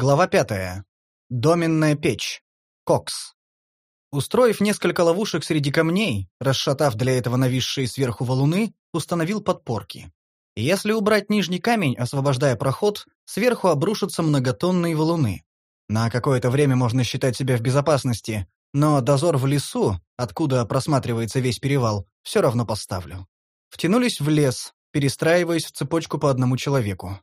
Глава пятая. Доменная печь. Кокс. Устроив несколько ловушек среди камней, расшатав для этого нависшие сверху валуны, установил подпорки. Если убрать нижний камень, освобождая проход, сверху обрушатся многотонные валуны. На какое-то время можно считать себя в безопасности, но дозор в лесу, откуда просматривается весь перевал, все равно поставлю. Втянулись в лес, перестраиваясь в цепочку по одному человеку.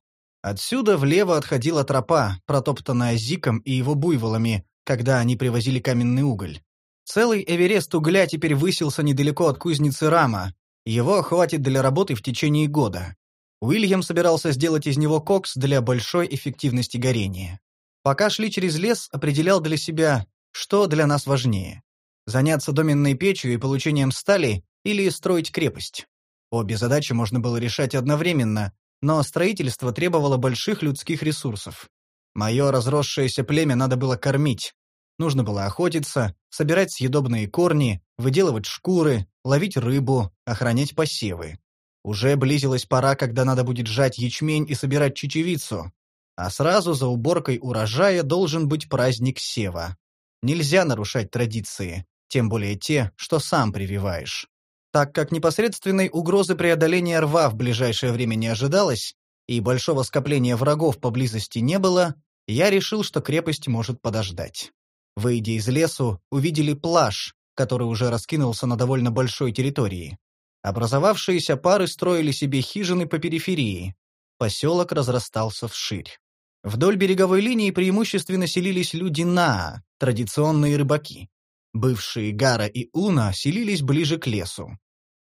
Отсюда влево отходила тропа, протоптанная Зиком и его буйволами, когда они привозили каменный уголь. Целый Эверест угля теперь высился недалеко от кузницы Рама. Его хватит для работы в течение года. Уильям собирался сделать из него кокс для большой эффективности горения. Пока шли через лес, определял для себя, что для нас важнее. Заняться доменной печью и получением стали или строить крепость. Обе задачи можно было решать одновременно, но строительство требовало больших людских ресурсов. Мое разросшееся племя надо было кормить. Нужно было охотиться, собирать съедобные корни, выделывать шкуры, ловить рыбу, охранять посевы. Уже близилась пора, когда надо будет жать ячмень и собирать чечевицу. А сразу за уборкой урожая должен быть праздник сева. Нельзя нарушать традиции, тем более те, что сам прививаешь. Так как непосредственной угрозы преодоления рва в ближайшее время не ожидалось, и большого скопления врагов поблизости не было, я решил, что крепость может подождать. Выйдя из лесу, увидели плаж, который уже раскинулся на довольно большой территории. Образовавшиеся пары строили себе хижины по периферии. Поселок разрастался вширь. Вдоль береговой линии преимущественно селились люди Наа, традиционные рыбаки. Бывшие Гара и Уна селились ближе к лесу.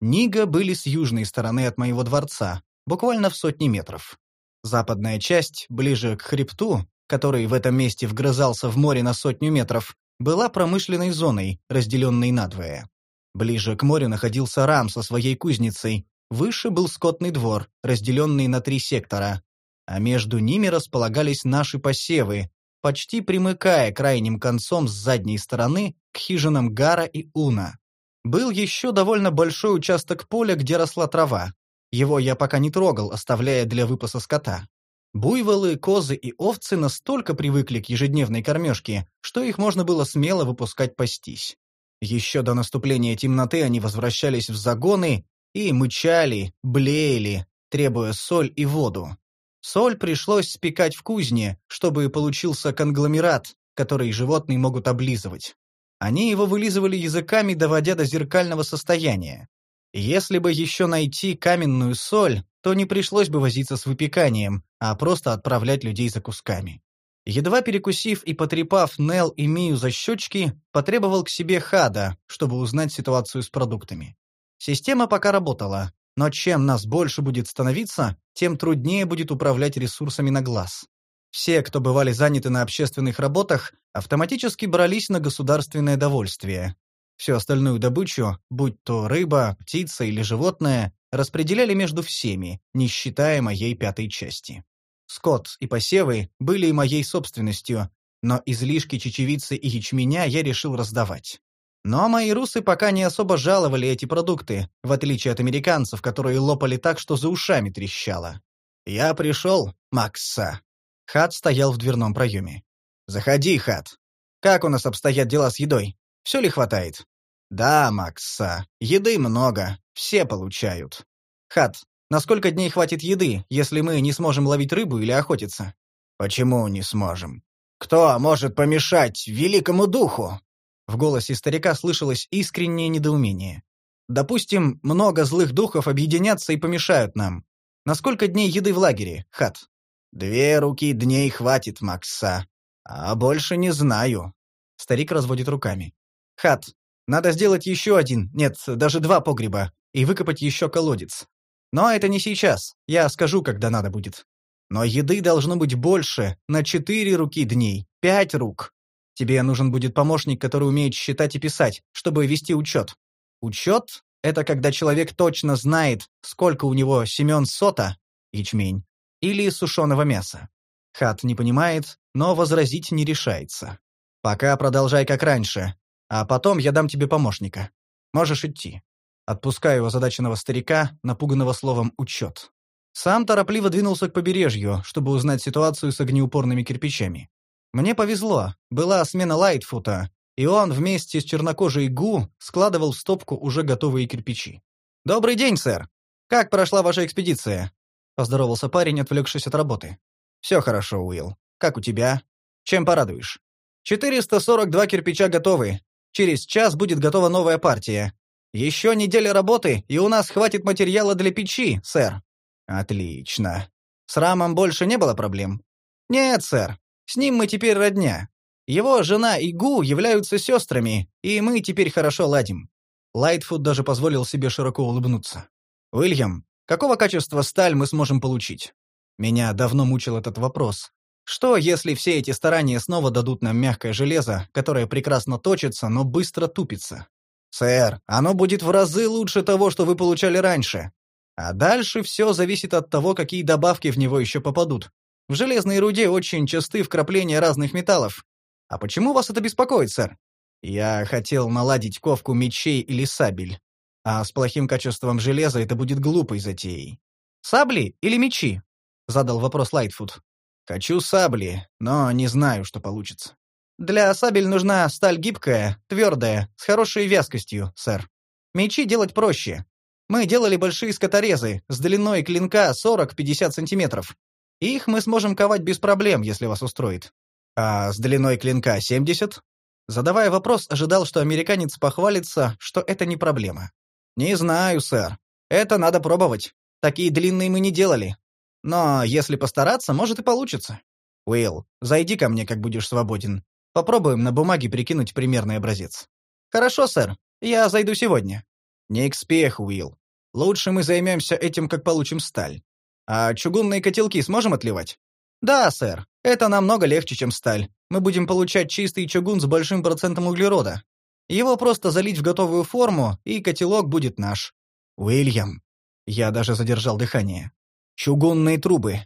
Нига были с южной стороны от моего дворца, буквально в сотни метров. Западная часть, ближе к хребту, который в этом месте вгрызался в море на сотню метров, была промышленной зоной, разделенной надвое. Ближе к морю находился Рам со своей кузницей, выше был скотный двор, разделенный на три сектора, а между ними располагались наши посевы, почти примыкая крайним концом с задней стороны к хижинам Гара и Уна. Был еще довольно большой участок поля, где росла трава. Его я пока не трогал, оставляя для выпаса скота. Буйволы, козы и овцы настолько привыкли к ежедневной кормежке, что их можно было смело выпускать пастись. Еще до наступления темноты они возвращались в загоны и мычали, блеяли, требуя соль и воду. Соль пришлось спекать в кузне, чтобы получился конгломерат, который животные могут облизывать. Они его вылизывали языками, доводя до зеркального состояния. Если бы еще найти каменную соль, то не пришлось бы возиться с выпеканием, а просто отправлять людей за кусками. Едва перекусив и потрепав Нел и Мию за щечки, потребовал к себе Хада, чтобы узнать ситуацию с продуктами. Система пока работала, но чем нас больше будет становиться, тем труднее будет управлять ресурсами на глаз. Все, кто бывали заняты на общественных работах, автоматически брались на государственное довольствие. Всю остальную добычу, будь то рыба, птица или животное, распределяли между всеми, не считая моей пятой части. Скот и посевы были и моей собственностью, но излишки чечевицы и ячменя я решил раздавать. Но мои русы пока не особо жаловали эти продукты, в отличие от американцев, которые лопали так, что за ушами трещало. «Я пришел, Макса», Хат стоял в дверном проеме. «Заходи, Хат. Как у нас обстоят дела с едой? Все ли хватает?» «Да, Макса. Еды много. Все получают». «Хат, на сколько дней хватит еды, если мы не сможем ловить рыбу или охотиться?» «Почему не сможем? Кто может помешать великому духу?» В голосе старика слышалось искреннее недоумение. «Допустим, много злых духов объединятся и помешают нам. На сколько дней еды в лагере, Хат?» Две руки дней хватит, Макса. А больше не знаю. Старик разводит руками. Хат, надо сделать еще один, нет, даже два погреба, и выкопать еще колодец. Но это не сейчас, я скажу, когда надо будет. Но еды должно быть больше, на четыре руки дней, пять рук. Тебе нужен будет помощник, который умеет считать и писать, чтобы вести учет. Учет — это когда человек точно знает, сколько у него семен сота, ячмень, или сушеного мяса. Хат не понимает, но возразить не решается. Пока продолжай как раньше, а потом я дам тебе помощника. Можешь идти. Отпускаю озадаченного старика, напуганного словом «учет». Сам торопливо двинулся к побережью, чтобы узнать ситуацию с огнеупорными кирпичами. Мне повезло, была смена Лайтфута, и он вместе с чернокожей Гу складывал в стопку уже готовые кирпичи. «Добрый день, сэр! Как прошла ваша экспедиция?» — поздоровался парень, отвлекшись от работы. «Все хорошо, Уилл. Как у тебя? Чем порадуешь?» «442 кирпича готовы. Через час будет готова новая партия. Еще неделя работы, и у нас хватит материала для печи, сэр». «Отлично. С Рамом больше не было проблем?» «Нет, сэр. С ним мы теперь родня. Его жена и Гу являются сестрами, и мы теперь хорошо ладим». Лайтфуд даже позволил себе широко улыбнуться. «Уильям, какого качества сталь мы сможем получить?» Меня давно мучил этот вопрос. Что, если все эти старания снова дадут нам мягкое железо, которое прекрасно точится, но быстро тупится? Сэр, оно будет в разы лучше того, что вы получали раньше. А дальше все зависит от того, какие добавки в него еще попадут. В железной руде очень часты вкрапления разных металлов. А почему вас это беспокоит, сэр? Я хотел наладить ковку мечей или сабель. А с плохим качеством железа это будет глупой затеей. Сабли или мечи? Задал вопрос Лайтфуд. Хочу сабли, но не знаю, что получится. Для сабель нужна сталь гибкая, твердая, с хорошей вязкостью, сэр. Мечи делать проще. Мы делали большие скоторезы с длиной клинка 40-50 сантиметров. Их мы сможем ковать без проблем, если вас устроит. А с длиной клинка 70? Задавая вопрос, ожидал, что американец похвалится, что это не проблема. Не знаю, сэр. Это надо пробовать. Такие длинные мы не делали. Но если постараться, может и получится. Уилл, зайди ко мне, как будешь свободен. Попробуем на бумаге прикинуть примерный образец. Хорошо, сэр. Я зайду сегодня. Не к спеху, Уилл. Лучше мы займемся этим, как получим сталь. А чугунные котелки сможем отливать? Да, сэр. Это намного легче, чем сталь. Мы будем получать чистый чугун с большим процентом углерода. Его просто залить в готовую форму, и котелок будет наш. Уильям. Я даже задержал дыхание. Чугунные трубы.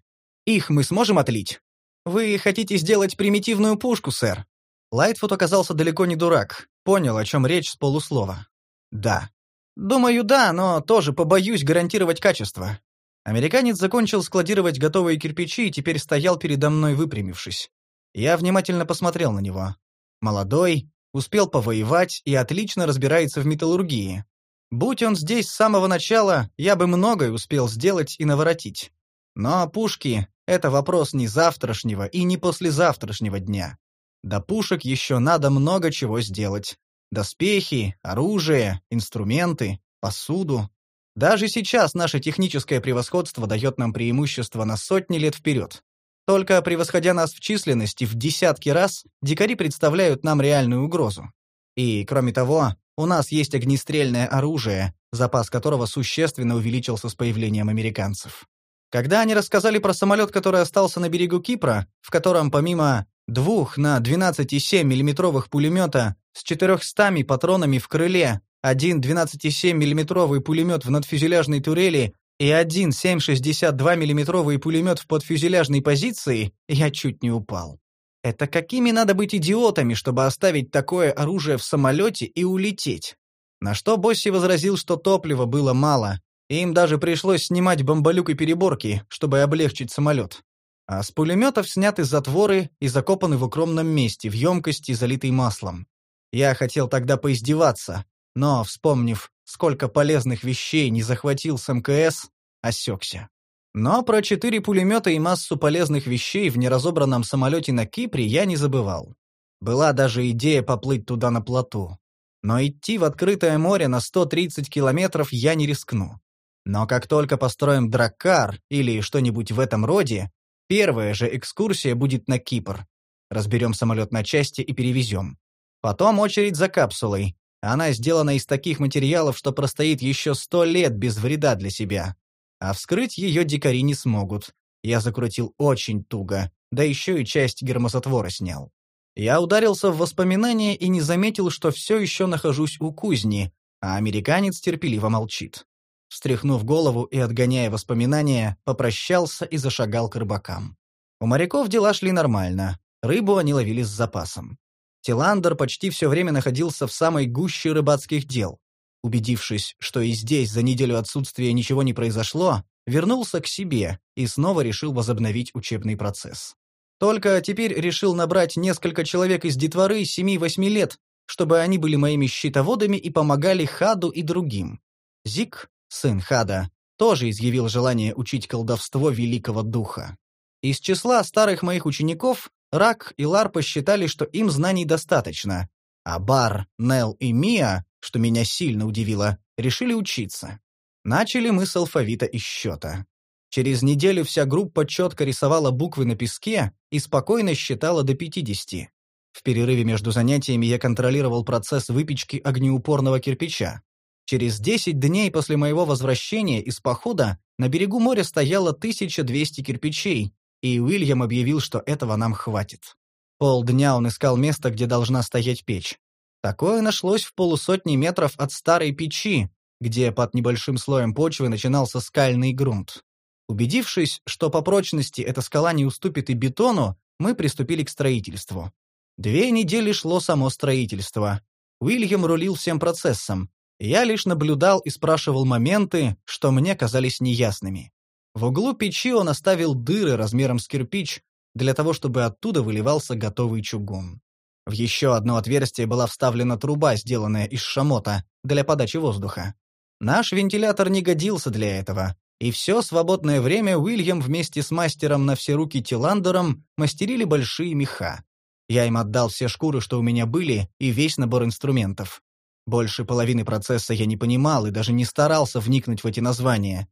Их мы сможем отлить? Вы хотите сделать примитивную пушку, сэр? Лайтфуд оказался далеко не дурак, понял, о чем речь с полуслова. «Да». «Думаю, да, но тоже побоюсь гарантировать качество». Американец закончил складировать готовые кирпичи и теперь стоял передо мной, выпрямившись. Я внимательно посмотрел на него. Молодой, успел повоевать и отлично разбирается в металлургии. Будь он здесь с самого начала, я бы многое успел сделать и наворотить. Но пушки — это вопрос не завтрашнего и не послезавтрашнего дня. До пушек еще надо много чего сделать. Доспехи, оружие, инструменты, посуду. Даже сейчас наше техническое превосходство дает нам преимущество на сотни лет вперед. Только превосходя нас в численности в десятки раз, дикари представляют нам реальную угрозу. И, кроме того, у нас есть огнестрельное оружие, запас которого существенно увеличился с появлением американцев. Когда они рассказали про самолет, который остался на берегу Кипра, в котором помимо двух на 12,7 миллиметровых пулемета с 400 патронами в крыле, один 12,7 миллиметровый пулемет в надфюзеляжной турели и один 7,62 миллиметровый пулемет в подфюзеляжной позиции, я чуть не упал. Это какими надо быть идиотами, чтобы оставить такое оружие в самолете и улететь? На что Босси возразил, что топлива было мало, и им даже пришлось снимать бомболюк и переборки, чтобы облегчить самолет. А с пулеметов сняты затворы и закопаны в укромном месте, в емкости, залитой маслом. Я хотел тогда поиздеваться, но, вспомнив, сколько полезных вещей не захватил с МКС, осекся. Но про четыре пулемета и массу полезных вещей в неразобранном самолете на Кипре я не забывал. Была даже идея поплыть туда на плоту. Но идти в открытое море на 130 километров я не рискну. Но как только построим драккар или что-нибудь в этом роде, Первая же экскурсия будет на Кипр. Разберем самолет на части и перевезем. Потом очередь за капсулой. Она сделана из таких материалов, что простоит еще сто лет без вреда для себя. А вскрыть ее дикари не смогут. Я закрутил очень туго, да еще и часть гермозатвора снял. Я ударился в воспоминания и не заметил, что все еще нахожусь у кузни, а американец терпеливо молчит. Встряхнув голову и отгоняя воспоминания, попрощался и зашагал к рыбакам. У моряков дела шли нормально. Рыбу они ловили с запасом. Тиландер почти все время находился в самой гуще рыбацких дел. Убедившись, что и здесь за неделю отсутствия ничего не произошло, вернулся к себе и снова решил возобновить учебный процесс. Только теперь решил набрать несколько человек из детворы 7-8 лет, чтобы они были моими щитоводами и помогали Хаду и другим. Зик, сын Хада, тоже изъявил желание учить колдовство великого духа. Из числа старых моих учеников Рак и Лар посчитали, что им знаний достаточно, а Бар, Нел и Мия, что меня сильно удивило, решили учиться. Начали мы с алфавита и счета. Через неделю вся группа четко рисовала буквы на песке и спокойно считала до 50. В перерыве между занятиями я контролировал процесс выпечки огнеупорного кирпича. Через 10 дней после моего возвращения из похода на берегу моря стояло 1200 кирпичей, и Уильям объявил, что этого нам хватит. Полдня он искал место, где должна стоять печь. Такое нашлось в полусотни метров от старой печи, где под небольшим слоем почвы начинался скальный грунт. Убедившись, что по прочности эта скала не уступит и бетону, мы приступили к строительству. Две недели шло само строительство. Уильям рулил всем процессом. Я лишь наблюдал и спрашивал моменты, что мне казались неясными. В углу печи он оставил дыры размером с кирпич, для того чтобы оттуда выливался готовый чугун. В еще одно отверстие была вставлена труба, сделанная из шамота, для подачи воздуха. Наш вентилятор не годился для этого, и все свободное время Уильям вместе с мастером на все руки Тиландером мастерили большие меха. Я им отдал все шкуры, что у меня были, и весь набор инструментов. Больше половины процесса я не понимал и даже не старался вникнуть в эти названия.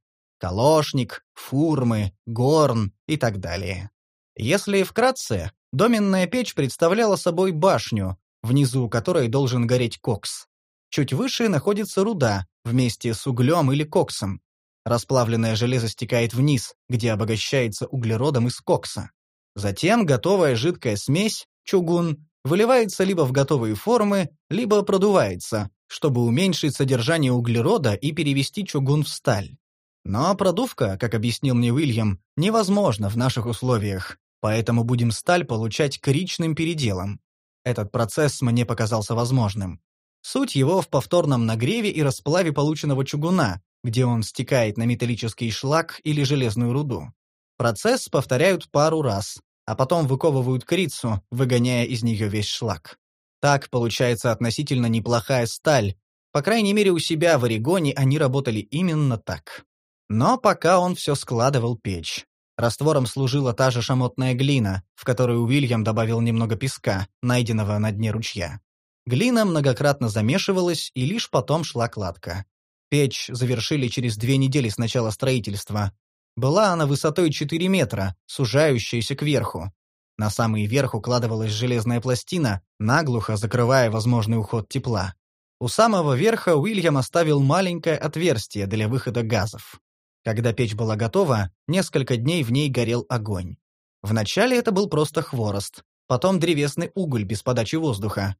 Калошник, фурмы, горн и так далее. Если вкратце, доменная печь представляла собой башню, внизу которой должен гореть кокс. Чуть выше находится руда, вместе с углем или коксом. Расплавленное железо стекает вниз, где обогащается углеродом из кокса. Затем готовая жидкая смесь, чугун, выливается либо в готовые формы, либо продувается, чтобы уменьшить содержание углерода и перевести чугун в сталь. Но продувка, как объяснил мне Уильям, невозможна в наших условиях, поэтому будем сталь получать коричным переделом. Этот процесс мне показался возможным. Суть его в повторном нагреве и расплаве полученного чугуна, где он стекает на металлический шлак или железную руду. Процесс повторяют пару раз, а потом выковывают крицу, выгоняя из нее весь шлак. Так получается относительно неплохая сталь. По крайней мере, у себя в Орегоне они работали именно так. Но пока он все складывал печь. Раствором служила та же шамотная глина, в которую Уильям добавил немного песка, найденного на дне ручья. Глина многократно замешивалась, и лишь потом шла кладка. Печь завершили через две недели с начала строительства. Была она высотой 4 метра, сужающаяся кверху. На самый верх укладывалась железная пластина, наглухо закрывая возможный уход тепла. У самого верха Уильям оставил маленькое отверстие для выхода газов. Когда печь была готова, несколько дней в ней горел огонь. Вначале это был просто хворост, потом древесный уголь без подачи воздуха,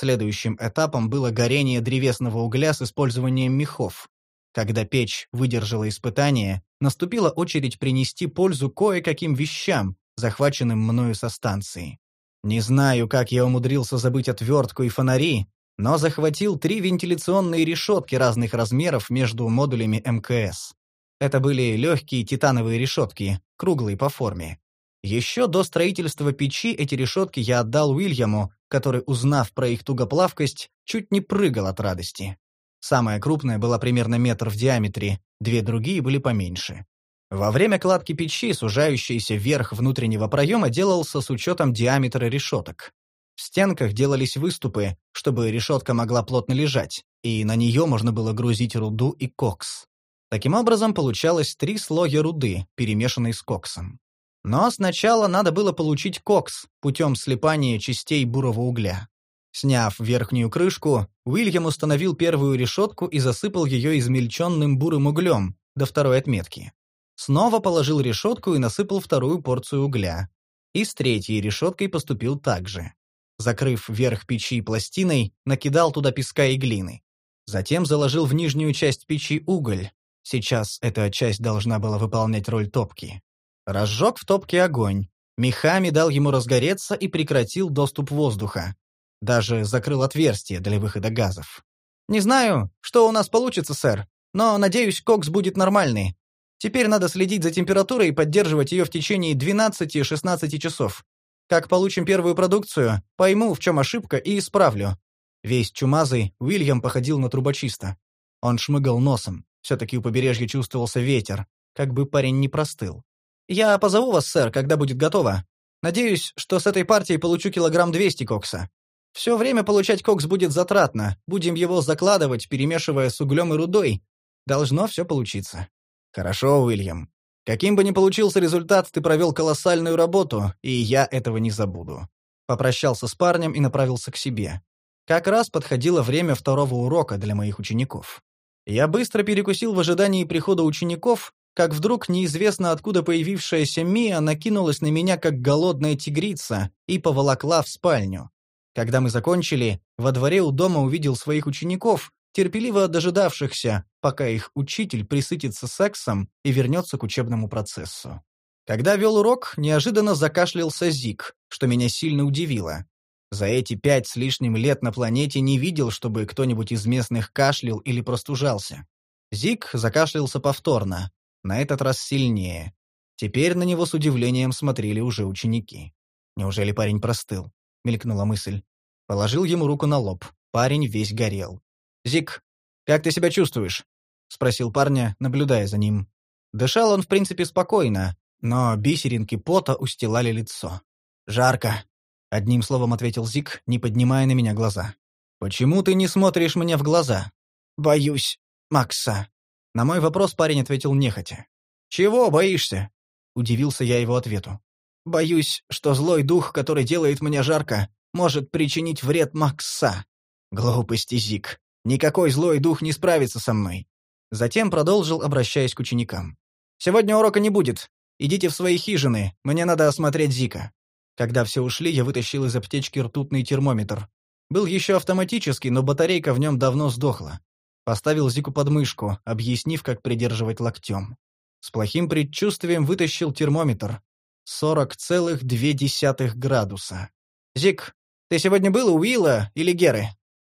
Следующим этапом было горение древесного угля с использованием мехов. Когда печь выдержала испытание, наступила очередь принести пользу кое-каким вещам, захваченным мною со станции. Не знаю, как я умудрился забыть отвертку и фонари, но захватил три вентиляционные решетки разных размеров между модулями МКС. Это были легкие титановые решетки, круглые по форме. Еще до строительства печи эти решетки я отдал Уильяму, который, узнав про их тугоплавкость, чуть не прыгал от радости. Самая крупная была примерно метр в диаметре, две другие были поменьше. Во время кладки печи сужающийся верх внутреннего проема делался с учетом диаметра решеток. В стенках делались выступы, чтобы решетка могла плотно лежать, и на нее можно было грузить руду и кокс. Таким образом, получалось три слоя руды, перемешанной с коксом. Но сначала надо было получить кокс путем слипания частей бурого угля. Сняв верхнюю крышку, Уильям установил первую решетку и засыпал ее измельченным бурым углем до второй отметки. Снова положил решетку и насыпал вторую порцию угля. И с третьей решеткой поступил так же. Закрыв верх печи пластиной, накидал туда песка и глины. Затем заложил в нижнюю часть печи уголь. Сейчас эта часть должна была выполнять роль топки. Разжег в топке огонь. Мехами дал ему разгореться и прекратил доступ воздуха. Даже закрыл отверстие для выхода газов. «Не знаю, что у нас получится, сэр, но, надеюсь, кокс будет нормальный. Теперь надо следить за температурой и поддерживать ее в течение 12-16 часов. Как получим первую продукцию, пойму, в чем ошибка, и исправлю. Весь чумазый, Уильям походил на трубочиста. Он шмыгал носом. Все-таки у побережья чувствовался ветер, как бы парень не простыл. «Я позову вас, сэр, когда будет готово. Надеюсь, что с этой партией получу килограмм 200 кокса. Все время получать кокс будет затратно. Будем его закладывать, перемешивая с углем и рудой. Должно все получиться». «Хорошо, Уильям. Каким бы ни получился результат, ты провел колоссальную работу, и я этого не забуду». Попрощался с парнем и направился к себе. Как раз подходило время второго урока для моих учеников. Я быстро перекусил в ожидании прихода учеников, как вдруг неизвестно откуда появившаяся Мия накинулась на меня как голодная тигрица и поволокла в спальню. Когда мы закончили, во дворе у дома увидел своих учеников, терпеливо дожидавшихся, пока их учитель присытится сексом и вернется к учебному процессу. Когда вел урок, неожиданно закашлялся Зик, что меня сильно удивило. За эти пять с лишним лет на планете не видел, чтобы кто-нибудь из местных кашлял или простужался. Зик закашлялся повторно, на этот раз сильнее. Теперь на него с удивлением смотрели уже ученики. «Неужели парень простыл?» — мелькнула мысль. Положил ему руку на лоб. Парень весь горел. «Зик, как ты себя чувствуешь?» — спросил парня, наблюдая за ним. Дышал он, в принципе, спокойно, но бисеринки пота устилали лицо. «Жарко», — одним словом ответил Зик, не поднимая на меня глаза. «Почему ты не смотришь мне в глаза?» «Боюсь, Макса». На мой вопрос парень ответил нехотя. «Чего боишься?» — удивился я его ответу. «Боюсь, что злой дух, который делает мне жарко, может причинить вред Макса». «Глупости, Зик. Никакой злой дух не справится со мной. Затем продолжил, обращаясь к ученикам. «Сегодня урока не будет. Идите в свои хижины, мне надо осмотреть Зика». Когда все ушли, я вытащил из аптечки ртутный термометр. Был еще автоматический, но батарейка в нем давно сдохла. Поставил Зику под мышку, объяснив, как придерживать локтем. С плохим предчувствием вытащил термометр. 40,2 градуса. «Зик, ты сегодня был у Уилла или Геры?»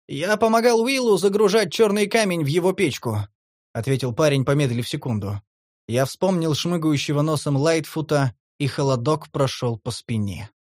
«Я помогал Уиллу загружать черный камень в его печку», — ответил парень, помедлив секунду. Я вспомнил шмыгающего носом Лайтфута, и холодок прошел по спине.